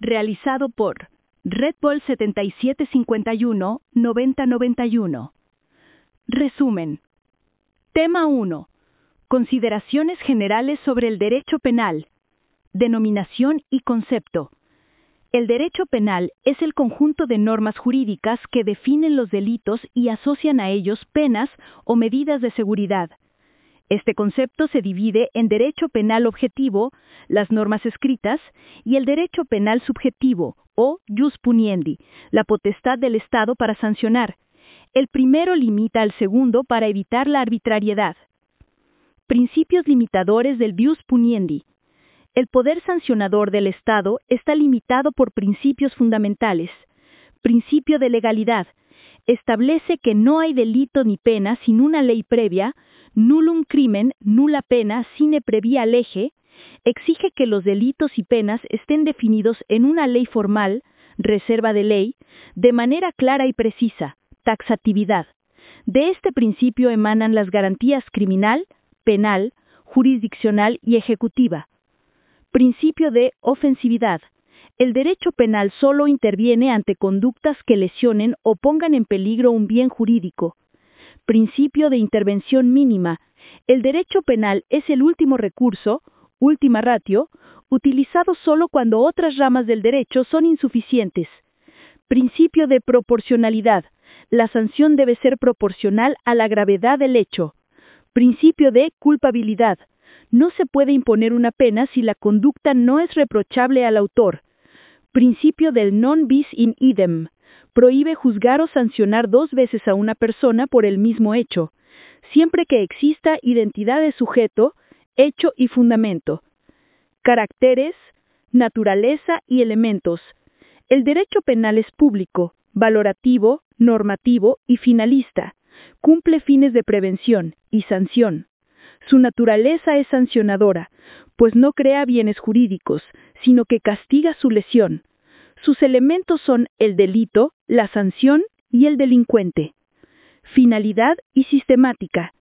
realizado por Red Bull 7751-9091. Resumen. Tema 1. Consideraciones generales sobre el derecho penal. Denominación y concepto. El derecho penal es el conjunto de normas jurídicas que definen los delitos y asocian a ellos penas o medidas de seguridad. Este concepto se divide en derecho penal objetivo, las normas escritas, y el derecho penal subjetivo, o jus puniendi, la potestad del Estado para sancionar. El primero limita al segundo para evitar la arbitrariedad. Principios limitadores del jus puniendi. El poder sancionador del Estado está limitado por principios fundamentales. Principio de legalidad. Establece que no hay delito ni pena sin una ley previa, nullum crimen, nula pena, sine previa lege, exige que los delitos y penas estén definidos en una ley formal, reserva de ley, de manera clara y precisa, taxatividad. De este principio emanan las garantías criminal, penal, jurisdiccional y ejecutiva. Principio de ofensividad. El derecho penal solo interviene ante conductas que lesionen o pongan en peligro un bien jurídico. Principio de intervención mínima. El derecho penal es el último recurso, última ratio, utilizado solo cuando otras ramas del derecho son insuficientes. Principio de proporcionalidad. La sanción debe ser proporcional a la gravedad del hecho. Principio de culpabilidad. No se puede imponer una pena si la conducta no es reprochable al autor. Principio del non bis in idem. Prohíbe juzgar o sancionar dos veces a una persona por el mismo hecho, siempre que exista identidad de sujeto, hecho y fundamento. Caracteres, naturaleza y elementos. El derecho penal es público, valorativo, normativo y finalista. Cumple fines de prevención y sanción. Su naturaleza es sancionadora, pues no crea bienes jurídicos, sino que castiga su lesión. Sus elementos son el delito, la sanción y el delincuente. Finalidad y sistemática.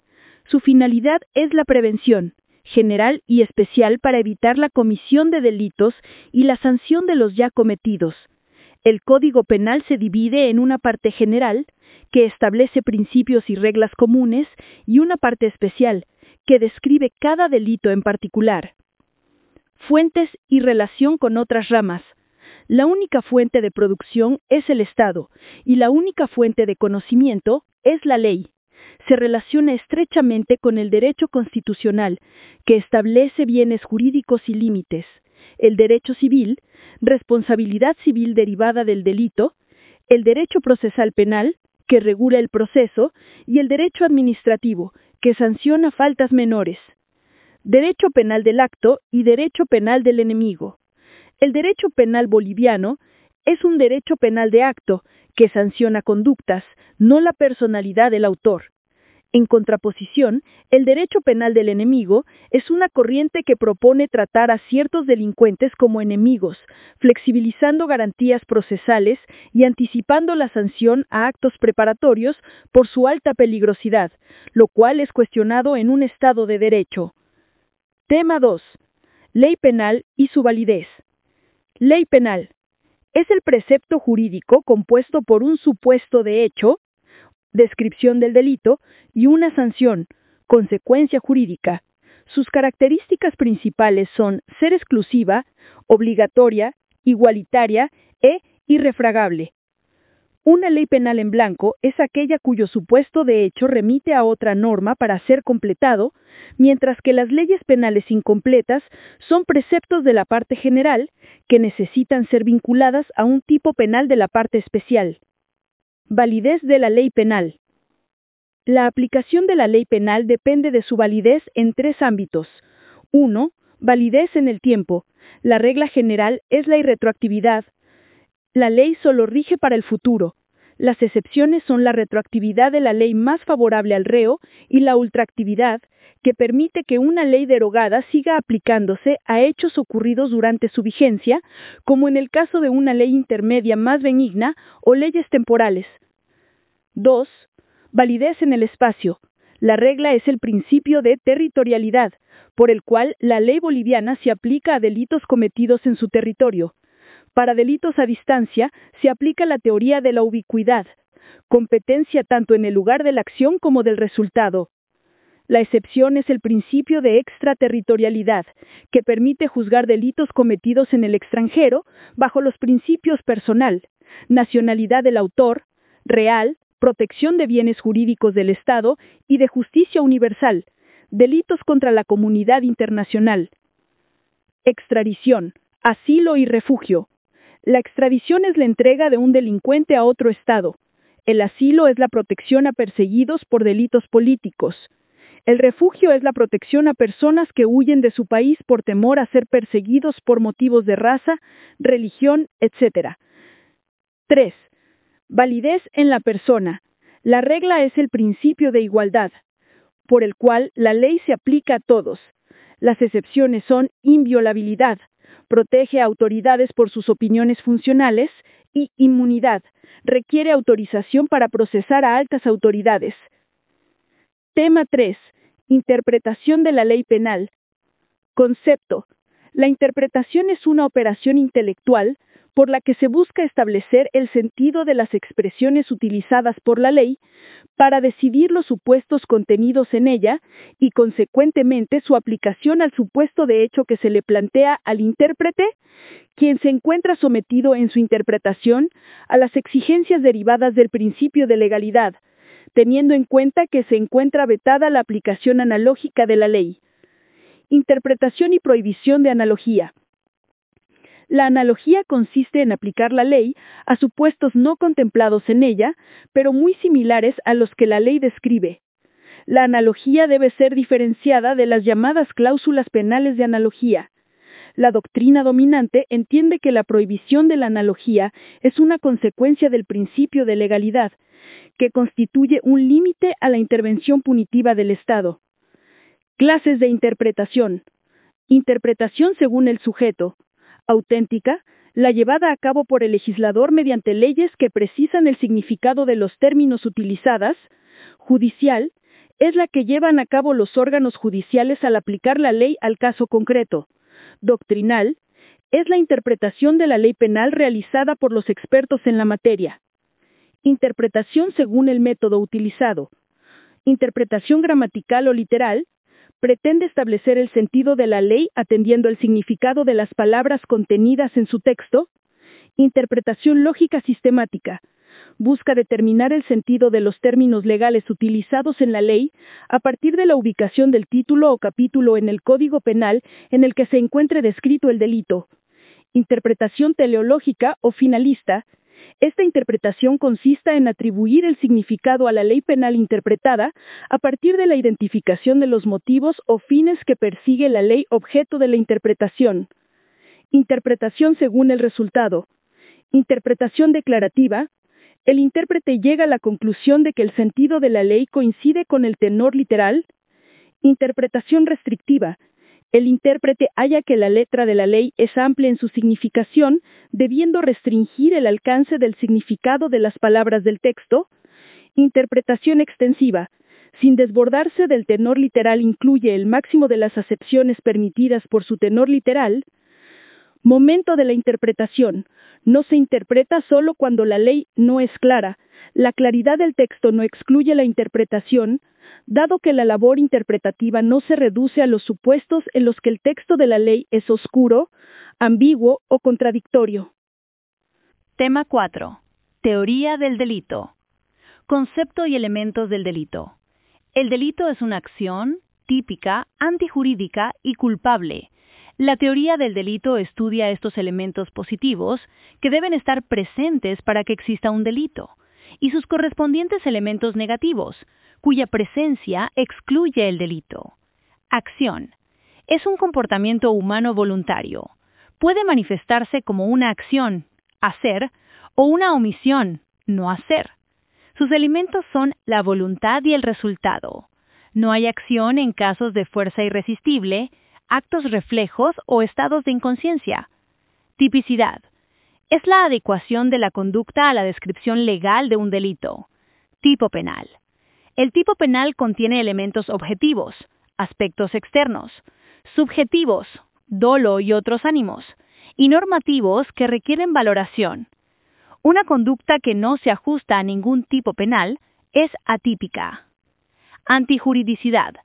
Su finalidad es la prevención, general y especial para evitar la comisión de delitos y la sanción de los ya cometidos. El Código Penal se divide en una parte general, que establece principios y reglas comunes, y una parte especial, que describe cada delito en particular. Fuentes y relación con otras ramas. La única fuente de producción es el Estado, y la única fuente de conocimiento es la ley. Se relaciona estrechamente con el derecho constitucional, que establece bienes jurídicos y límites, el derecho civil, responsabilidad civil derivada del delito, el derecho procesal penal, que regula el proceso, y el derecho administrativo, que sanciona faltas menores. Derecho penal del acto y derecho penal del enemigo. El derecho penal boliviano es un derecho penal de acto que sanciona conductas, no la personalidad del autor. En contraposición, el derecho penal del enemigo es una corriente que propone tratar a ciertos delincuentes como enemigos, flexibilizando garantías procesales y anticipando la sanción a actos preparatorios por su alta peligrosidad, lo cual es cuestionado en un Estado de Derecho. Tema 2. Ley penal y su validez. Ley penal. Es el precepto jurídico compuesto por un supuesto de hecho, descripción del delito, y una sanción, consecuencia jurídica. Sus características principales son ser exclusiva, obligatoria, igualitaria e irrefragable. Una ley penal en blanco es aquella cuyo supuesto de hecho remite a otra norma para ser completado, mientras que las leyes penales incompletas son preceptos de la parte general que necesitan ser vinculadas a un tipo penal de la parte especial. Validez de la ley penal. La aplicación de la ley penal depende de su validez en tres ámbitos. 1. Validez en el tiempo. La regla general es la irretroactividad. La ley solo rige para el futuro. Las excepciones son la retroactividad de la ley más favorable al reo y la ultraactividad, que permite que una ley derogada siga aplicándose a hechos ocurridos durante su vigencia, como en el caso de una ley intermedia más benigna o leyes temporales. 2. Validez en el espacio. La regla es el principio de territorialidad, por el cual la ley boliviana se aplica a delitos cometidos en su territorio. Para delitos a distancia se aplica la teoría de la ubicuidad, competencia tanto en el lugar de la acción como del resultado. La excepción es el principio de extraterritorialidad, que permite juzgar delitos cometidos en el extranjero bajo los principios personal, nacionalidad del autor, real, protección de bienes jurídicos del Estado y de justicia universal, delitos contra la comunidad internacional. Extradición, asilo y refugio. La extradición es la entrega de un delincuente a otro Estado. El asilo es la protección a perseguidos por delitos políticos. El refugio es la protección a personas que huyen de su país por temor a ser perseguidos por motivos de raza, religión, etc. 3. Validez en la persona. La regla es el principio de igualdad, por el cual la ley se aplica a todos. Las excepciones son inviolabilidad, protege a autoridades por sus opiniones funcionales, y inmunidad, requiere autorización para procesar a altas autoridades. Tema 3. Interpretación de la ley penal. Concepto. La interpretación es una operación intelectual por la que se busca establecer el sentido de las expresiones utilizadas por la ley para decidir los supuestos contenidos en ella y, consecuentemente, su aplicación al supuesto de hecho que se le plantea al intérprete, quien se encuentra sometido en su interpretación a las exigencias derivadas del principio de legalidad, teniendo en cuenta que se encuentra vetada la aplicación analógica de la ley. Interpretación y prohibición de analogía. La analogía consiste en aplicar la ley a supuestos no contemplados en ella, pero muy similares a los que la ley describe. La analogía debe ser diferenciada de las llamadas cláusulas penales de analogía. La doctrina dominante entiende que la prohibición de la analogía es una consecuencia del principio de legalidad, que constituye un límite a la intervención punitiva del Estado. Clases de interpretación. Interpretación según el sujeto. Auténtica, la llevada a cabo por el legislador mediante leyes que precisan el significado de los términos utilizadas. Judicial, es la que llevan a cabo los órganos judiciales al aplicar la ley al caso concreto. Doctrinal, es la interpretación de la ley penal realizada por los expertos en la materia. Interpretación según el método utilizado. Interpretación gramatical o literal. Pretende establecer el sentido de la ley atendiendo el significado de las palabras contenidas en su texto. Interpretación lógica sistemática. Busca determinar el sentido de los términos legales utilizados en la ley a partir de la ubicación del título o capítulo en el Código Penal en el que se encuentre descrito el delito. Interpretación teleológica o finalista esta interpretación consiste en atribuir el significado a la ley penal interpretada a partir de la identificación de los motivos o fines que persigue la ley objeto de la interpretación. Interpretación según el resultado. Interpretación declarativa. El intérprete llega a la conclusión de que el sentido de la ley coincide con el tenor literal. Interpretación restrictiva el intérprete halla que la letra de la ley es amplia en su significación, debiendo restringir el alcance del significado de las palabras del texto. Interpretación extensiva. Sin desbordarse del tenor literal incluye el máximo de las acepciones permitidas por su tenor literal. Momento de la interpretación. No se interpreta solo cuando la ley no es clara. La claridad del texto no excluye la interpretación, dado que la labor interpretativa no se reduce a los supuestos en los que el texto de la ley es oscuro, ambiguo o contradictorio. Tema 4. Teoría del delito. Concepto y elementos del delito. El delito es una acción típica, antijurídica y culpable. La teoría del delito estudia estos elementos positivos que deben estar presentes para que exista un delito y sus correspondientes elementos negativos, cuya presencia excluye el delito. Acción. Es un comportamiento humano voluntario. Puede manifestarse como una acción, hacer, o una omisión, no hacer. Sus elementos son la voluntad y el resultado. No hay acción en casos de fuerza irresistible, actos reflejos o estados de inconsciencia. Tipicidad. Es la adecuación de la conducta a la descripción legal de un delito. Tipo penal. El tipo penal contiene elementos objetivos, aspectos externos, subjetivos, dolo y otros ánimos, y normativos que requieren valoración. Una conducta que no se ajusta a ningún tipo penal es atípica. Antijuridicidad.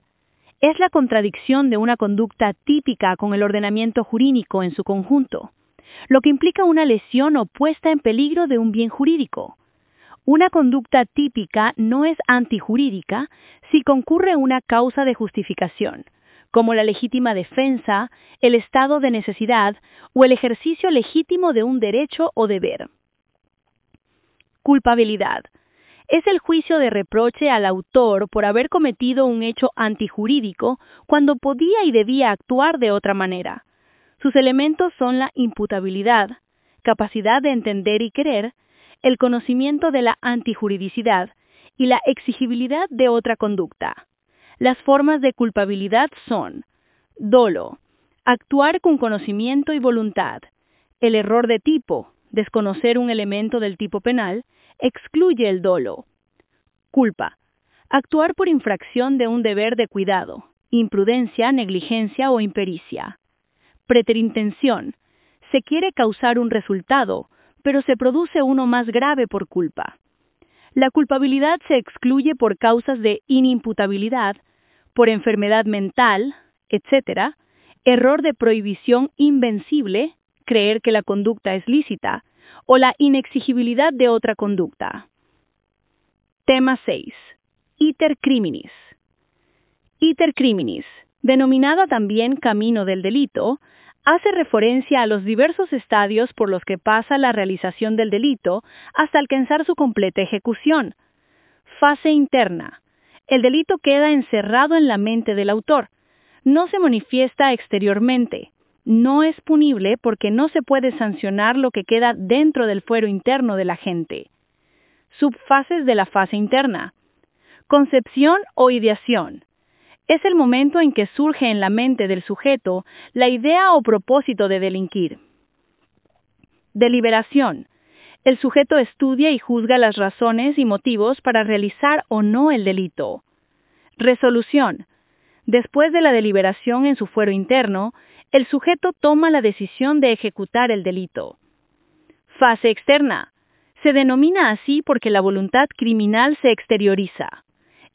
Es la contradicción de una conducta típica con el ordenamiento jurídico en su conjunto, lo que implica una lesión o puesta en peligro de un bien jurídico. Una conducta típica no es antijurídica si concurre una causa de justificación, como la legítima defensa, el estado de necesidad o el ejercicio legítimo de un derecho o deber. Culpabilidad. Es el juicio de reproche al autor por haber cometido un hecho antijurídico cuando podía y debía actuar de otra manera. Sus elementos son la imputabilidad, capacidad de entender y querer, el conocimiento de la antijuridicidad y la exigibilidad de otra conducta. Las formas de culpabilidad son dolo, actuar con conocimiento y voluntad. El error de tipo, desconocer un elemento del tipo penal, excluye el dolo. Culpa, actuar por infracción de un deber de cuidado, imprudencia, negligencia o impericia. Preterintención, se quiere causar un resultado, pero se produce uno más grave por culpa. La culpabilidad se excluye por causas de inimputabilidad, por enfermedad mental, etc., error de prohibición invencible, creer que la conducta es lícita, o la inexigibilidad de otra conducta. Tema 6. Iter criminis. Iter criminis, denominada también camino del delito, hace referencia a los diversos estadios por los que pasa la realización del delito hasta alcanzar su completa ejecución. Fase interna. El delito queda encerrado en la mente del autor. No se manifiesta exteriormente. No es punible porque no se puede sancionar lo que queda dentro del fuero interno de la gente. Subfases de la fase interna. Concepción o ideación es el momento en que surge en la mente del sujeto la idea o propósito de delinquir. Deliberación. El sujeto estudia y juzga las razones y motivos para realizar o no el delito. Resolución. Después de la deliberación en su fuero interno, el sujeto toma la decisión de ejecutar el delito. Fase externa. Se denomina así porque la voluntad criminal se exterioriza.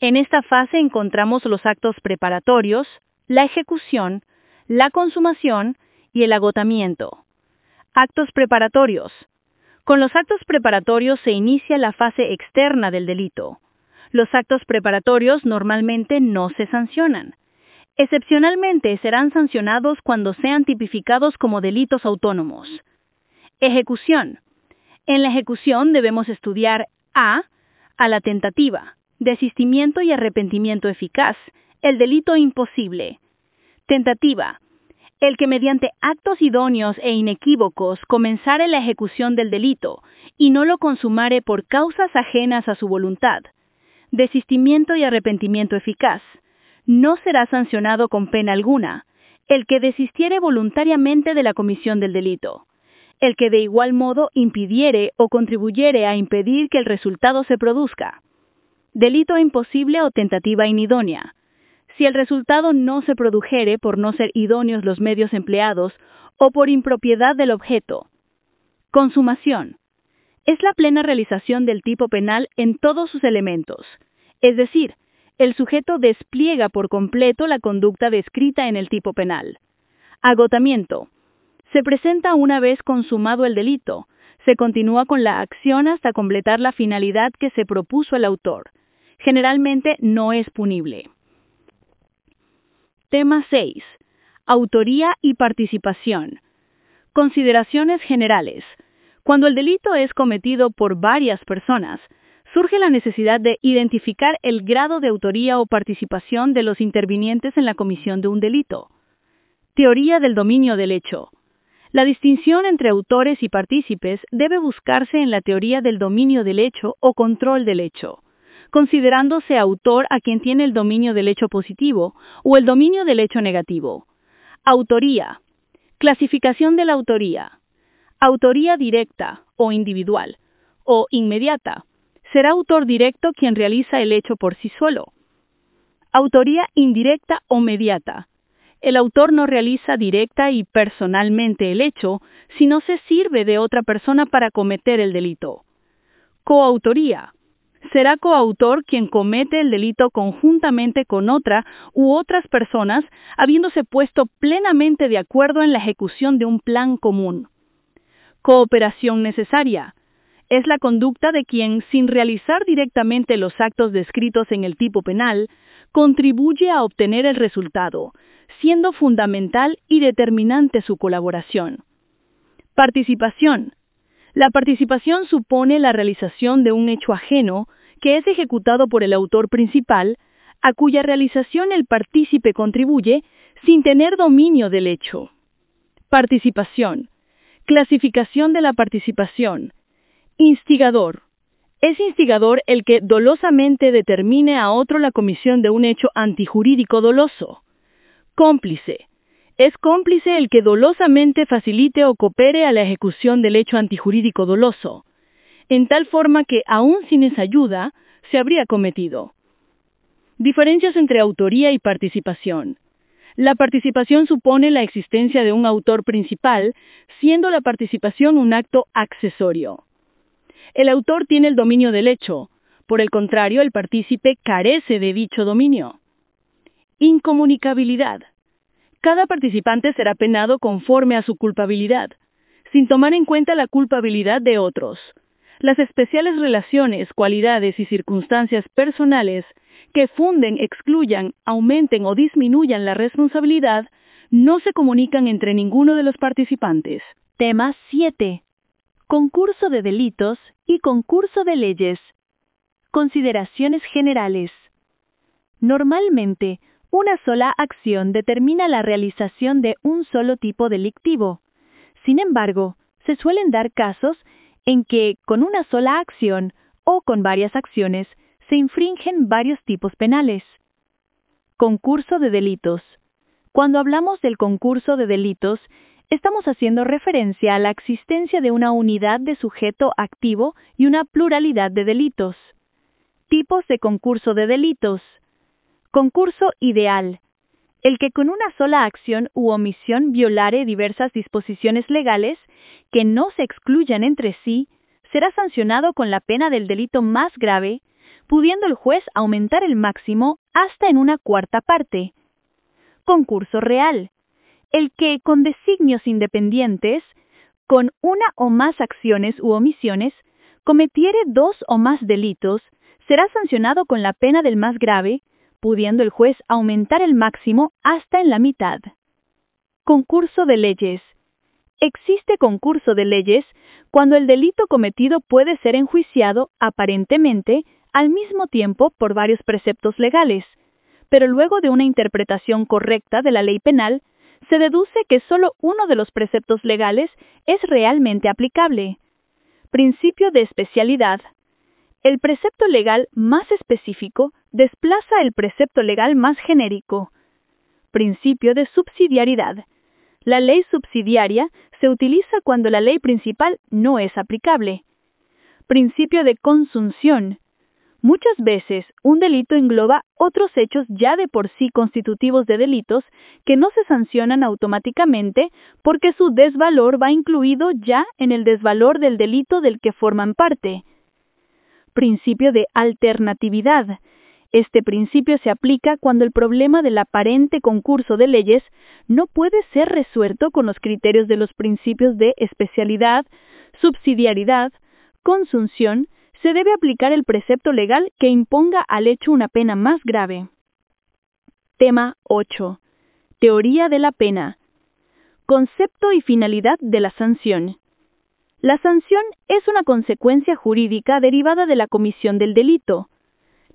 En esta fase encontramos los actos preparatorios, la ejecución, la consumación y el agotamiento. Actos preparatorios. Con los actos preparatorios se inicia la fase externa del delito. Los actos preparatorios normalmente no se sancionan. Excepcionalmente serán sancionados cuando sean tipificados como delitos autónomos. Ejecución. En la ejecución debemos estudiar A. A la tentativa, desistimiento y arrepentimiento eficaz, el delito imposible. Tentativa. El que mediante actos idóneos e inequívocos comenzare la ejecución del delito y no lo consumare por causas ajenas a su voluntad. Desistimiento y arrepentimiento eficaz. No será sancionado con pena alguna el que desistiere voluntariamente de la comisión del delito. El que de igual modo impidiere o contribuyere a impedir que el resultado se produzca delito imposible o tentativa inidónea. Si el resultado no se produjere por no ser idóneos los medios empleados o por impropiedad del objeto. Consumación. Es la plena realización del tipo penal en todos sus elementos, es decir, el sujeto despliega por completo la conducta descrita en el tipo penal. Agotamiento. Se presenta una vez consumado el delito, se continúa con la acción hasta completar la finalidad que se propuso el autor generalmente no es punible. Tema 6. Autoría y participación. Consideraciones generales. Cuando el delito es cometido por varias personas, surge la necesidad de identificar el grado de autoría o participación de los intervinientes en la comisión de un delito. Teoría del dominio del hecho. La distinción entre autores y partícipes debe buscarse en la teoría del dominio del hecho o control del hecho considerándose autor a quien tiene el dominio del hecho positivo o el dominio del hecho negativo. Autoría. Clasificación de la autoría. Autoría directa o individual o inmediata. Será autor directo quien realiza el hecho por sí solo. Autoría indirecta o mediata. el autor no realiza directa y personalmente el hecho, sino se sirve de otra persona para cometer el delito. Coautoría. Será coautor quien comete el delito conjuntamente con otra u otras personas, habiéndose puesto plenamente de acuerdo en la ejecución de un plan común. Cooperación necesaria es la conducta de quien, sin realizar directamente los actos descritos en el tipo penal, contribuye a obtener el resultado, siendo fundamental y determinante su colaboración. Participación. La participación supone la realización de un hecho ajeno que es ejecutado por el autor principal, a cuya realización el partícipe contribuye sin tener dominio del hecho. Participación. Clasificación de la participación. Instigador. Es instigador el que dolosamente determine a otro la comisión de un hecho antijurídico doloso. Cómplice. Es cómplice el que dolosamente facilite o coopere a la ejecución del hecho antijurídico doloso, en tal forma que, aún sin esa ayuda, se habría cometido. Diferencias entre autoría y participación. La participación supone la existencia de un autor principal, siendo la participación un acto accesorio. El autor tiene el dominio del hecho, por el contrario, el partícipe carece de dicho dominio. Incomunicabilidad. Cada participante será penado conforme a su culpabilidad, sin tomar en cuenta la culpabilidad de otros. Las especiales relaciones, cualidades y circunstancias personales que funden, excluyan, aumenten o disminuyan la responsabilidad no se comunican entre ninguno de los participantes. Tema 7 concurso de delitos y concurso de leyes. Consideraciones generales. Normalmente, una sola acción determina la realización de un solo tipo delictivo. Sin embargo, se suelen dar casos en que con una sola acción o con varias acciones se infringen varios tipos penales. Concurso de delitos. Cuando hablamos del concurso de delitos, estamos haciendo referencia a la existencia de una unidad de sujeto activo y una pluralidad de delitos. Tipos de concurso de delitos. Concurso ideal. El que con una sola acción u omisión violare diversas disposiciones legales que no se excluyan entre sí, será sancionado con la pena del delito más grave, pudiendo el juez aumentar el máximo hasta en una cuarta parte. Concurso real el que con designios independientes, con una o más acciones u omisiones, cometiere dos o más delitos, será sancionado con la pena del más grave, pudiendo el juez aumentar el máximo hasta en la mitad. Concurso de leyes. Existe concurso de leyes cuando el delito cometido puede ser enjuiciado, aparentemente, al mismo tiempo por varios preceptos legales, pero luego de una interpretación correcta de la ley penal, se deduce que solo uno de los preceptos legales es realmente aplicable. Principio de especialidad. El precepto legal más específico desplaza el precepto legal más genérico. Principio de subsidiariedad. La ley subsidiaria se utiliza cuando la ley principal no es aplicable. Principio de consunción. Muchas veces un delito engloba otros hechos ya de por sí constitutivos de delitos que no se sancionan automáticamente porque su desvalor va incluido ya en el desvalor del delito del que forman parte. Principio de alternatividad. Este principio se aplica cuando el problema del aparente concurso de leyes no puede ser resuelto con los criterios de los principios de especialidad, subsidiariedad, consunción, se debe aplicar el precepto legal que imponga al hecho una pena más grave. Tema 8. Teoría de la pena. Concepto y finalidad de la sanción. La sanción es una consecuencia jurídica derivada de la comisión del delito.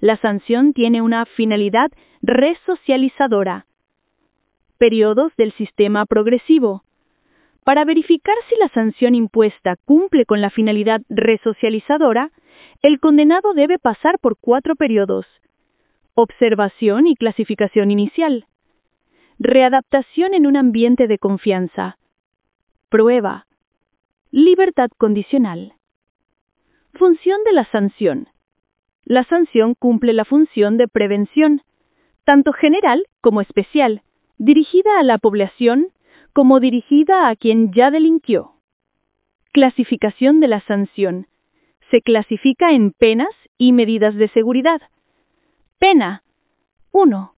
La sanción tiene una finalidad resocializadora. Periodos del sistema progresivo. Para verificar si la sanción impuesta cumple con la finalidad resocializadora, el condenado debe pasar por cuatro periodos. Observación y clasificación inicial. Readaptación en un ambiente de confianza. Prueba. Libertad condicional. Función de la sanción. La sanción cumple la función de prevención, tanto general como especial, dirigida a la población como dirigida a quien ya delinquió. Clasificación de la sanción. Se clasifica en penas y medidas de seguridad. Pena. 1.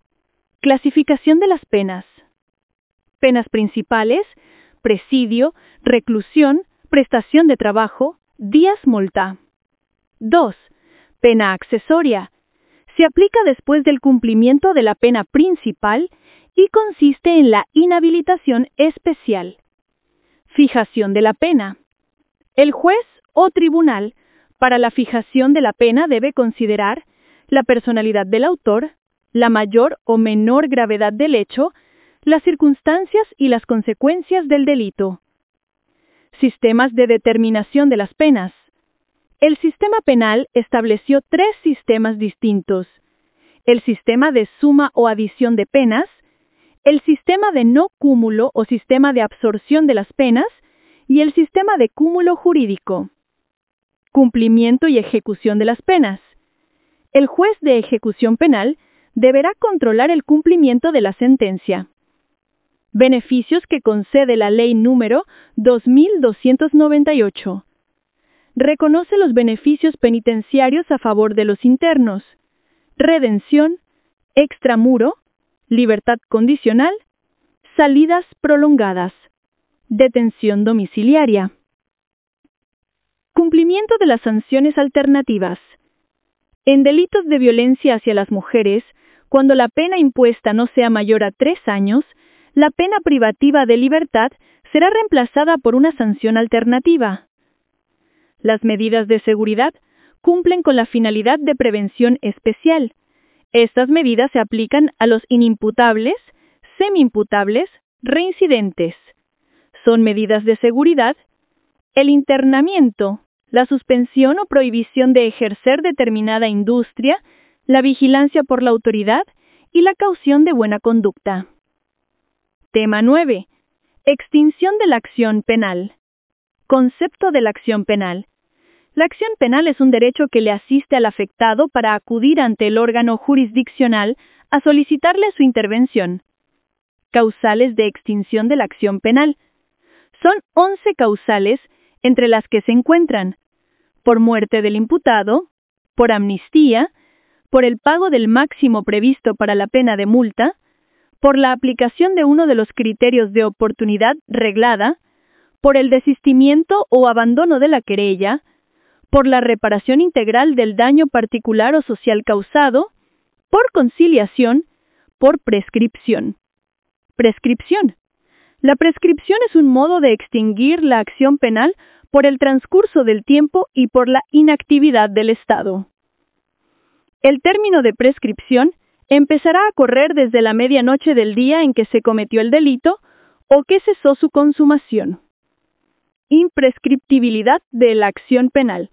Clasificación de las penas. Penas principales, presidio, reclusión, prestación de trabajo, días multa. 2. Pena accesoria. Se aplica después del cumplimiento de la pena principal y consiste en la inhabilitación especial. Fijación de la pena. El juez o tribunal para la fijación de la pena debe considerar la personalidad del autor, la mayor o menor gravedad del hecho, las circunstancias y las consecuencias del delito. Sistemas de determinación de las penas. El sistema penal estableció tres sistemas distintos. El sistema de suma o adición de penas, el sistema de no cúmulo o sistema de absorción de las penas y el sistema de cúmulo jurídico. Cumplimiento y ejecución de las penas. El juez de ejecución penal deberá controlar el cumplimiento de la sentencia. Beneficios que concede la ley número 2298. Reconoce los beneficios penitenciarios a favor de los internos. Redención, extramuro, libertad condicional, salidas prolongadas, detención domiciliaria. Cumplimiento de las sanciones alternativas. En delitos de violencia hacia las mujeres, cuando la pena impuesta no sea mayor a tres años, la pena privativa de libertad será reemplazada por una sanción alternativa. Las medidas de seguridad cumplen con la finalidad de prevención especial, estas medidas se aplican a los inimputables, semi-imputables, reincidentes. Son medidas de seguridad, el internamiento, la suspensión o prohibición de ejercer determinada industria, la vigilancia por la autoridad y la caución de buena conducta. Tema 9. Extinción de la acción penal. Concepto de la acción penal. La acción penal es un derecho que le asiste al afectado para acudir ante el órgano jurisdiccional a solicitarle su intervención. Causales de extinción de la acción penal. Son 11 causales entre las que se encuentran por muerte del imputado, por amnistía, por el pago del máximo previsto para la pena de multa, por la aplicación de uno de los criterios de oportunidad reglada, por el desistimiento o abandono de la querella, por la reparación integral del daño particular o social causado, por conciliación, por prescripción. Prescripción. La prescripción es un modo de extinguir la acción penal por el transcurso del tiempo y por la inactividad del Estado. El término de prescripción empezará a correr desde la medianoche del día en que se cometió el delito o que cesó su consumación. Imprescriptibilidad de la acción penal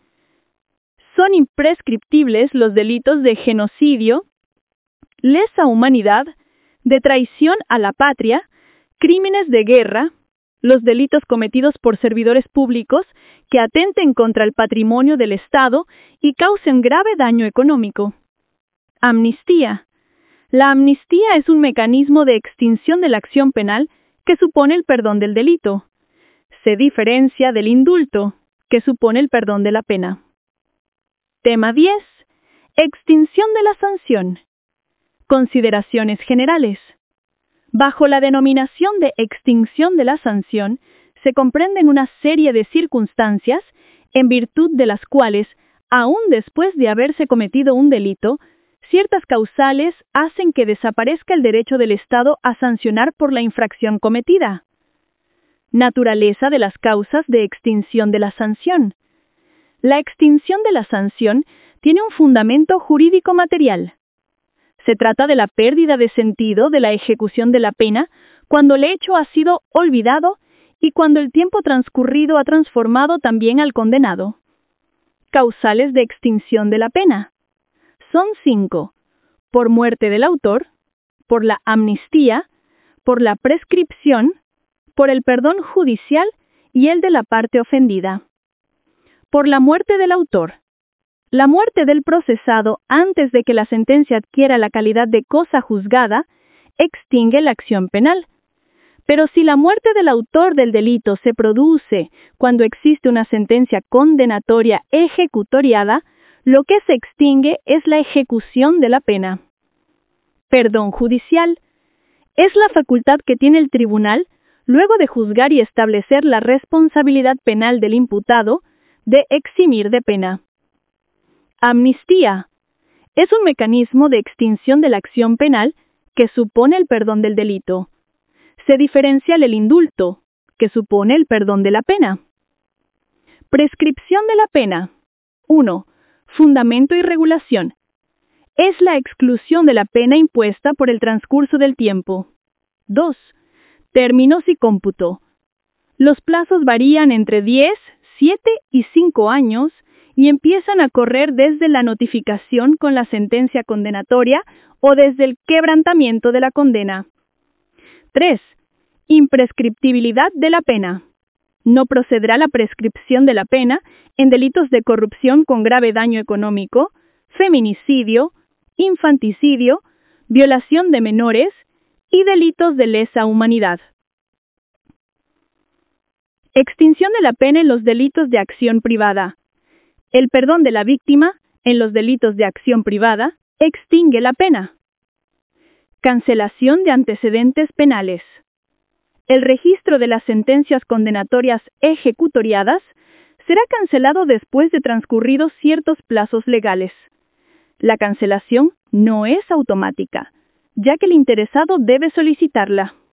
son imprescriptibles los delitos de genocidio, lesa humanidad, de traición a la patria, crímenes de guerra, los delitos cometidos por servidores públicos que atenten contra el patrimonio del Estado y causen grave daño económico. Amnistía. La amnistía es un mecanismo de extinción de la acción penal que supone el perdón del delito. Se diferencia del indulto, que supone el perdón de la pena. Tema 10. Extinción de la sanción. Consideraciones generales. Bajo la denominación de extinción de la sanción se comprenden una serie de circunstancias en virtud de las cuales, aún después de haberse cometido un delito, ciertas causales hacen que desaparezca el derecho del Estado a sancionar por la infracción cometida. Naturaleza de las causas de extinción de la sanción. La extinción de la sanción tiene un fundamento jurídico material. Se trata de la pérdida de sentido de la ejecución de la pena cuando el hecho ha sido olvidado y cuando el tiempo transcurrido ha transformado también al condenado. Causales de extinción de la pena. Son cinco. Por muerte del autor, por la amnistía, por la prescripción, por el perdón judicial y el de la parte ofendida por la muerte del autor. La muerte del procesado antes de que la sentencia adquiera la calidad de cosa juzgada extingue la acción penal. Pero si la muerte del autor del delito se produce cuando existe una sentencia condenatoria ejecutoriada, lo que se extingue es la ejecución de la pena. Perdón judicial es la facultad que tiene el tribunal, luego de juzgar y establecer la responsabilidad penal del imputado, de eximir de pena. Amnistía es un mecanismo de extinción de la acción penal que supone el perdón del delito se diferencia del indulto, que supone el perdón de la pena. Prescripción de la pena. 1. Fundamento y regulación. Es la exclusión de la pena impuesta por el transcurso del tiempo. 2. Términos y cómputo. Los plazos varían entre 10, 7 y 5 años y empiezan a correr desde la notificación con la sentencia condenatoria o desde el quebrantamiento de la condena. 3. Imprescriptibilidad de la pena. No procederá la prescripción de la pena en delitos de corrupción con grave daño económico, feminicidio, infanticidio, violación de menores y delitos de lesa humanidad. Extinción de la pena en los delitos de acción privada. El perdón de la víctima en los delitos de acción privada extingue la pena. Cancelación de antecedentes penales el registro de las sentencias condenatorias ejecutoriadas será cancelado después de transcurridos ciertos plazos legales. La cancelación no es automática, ya que el interesado debe solicitarla.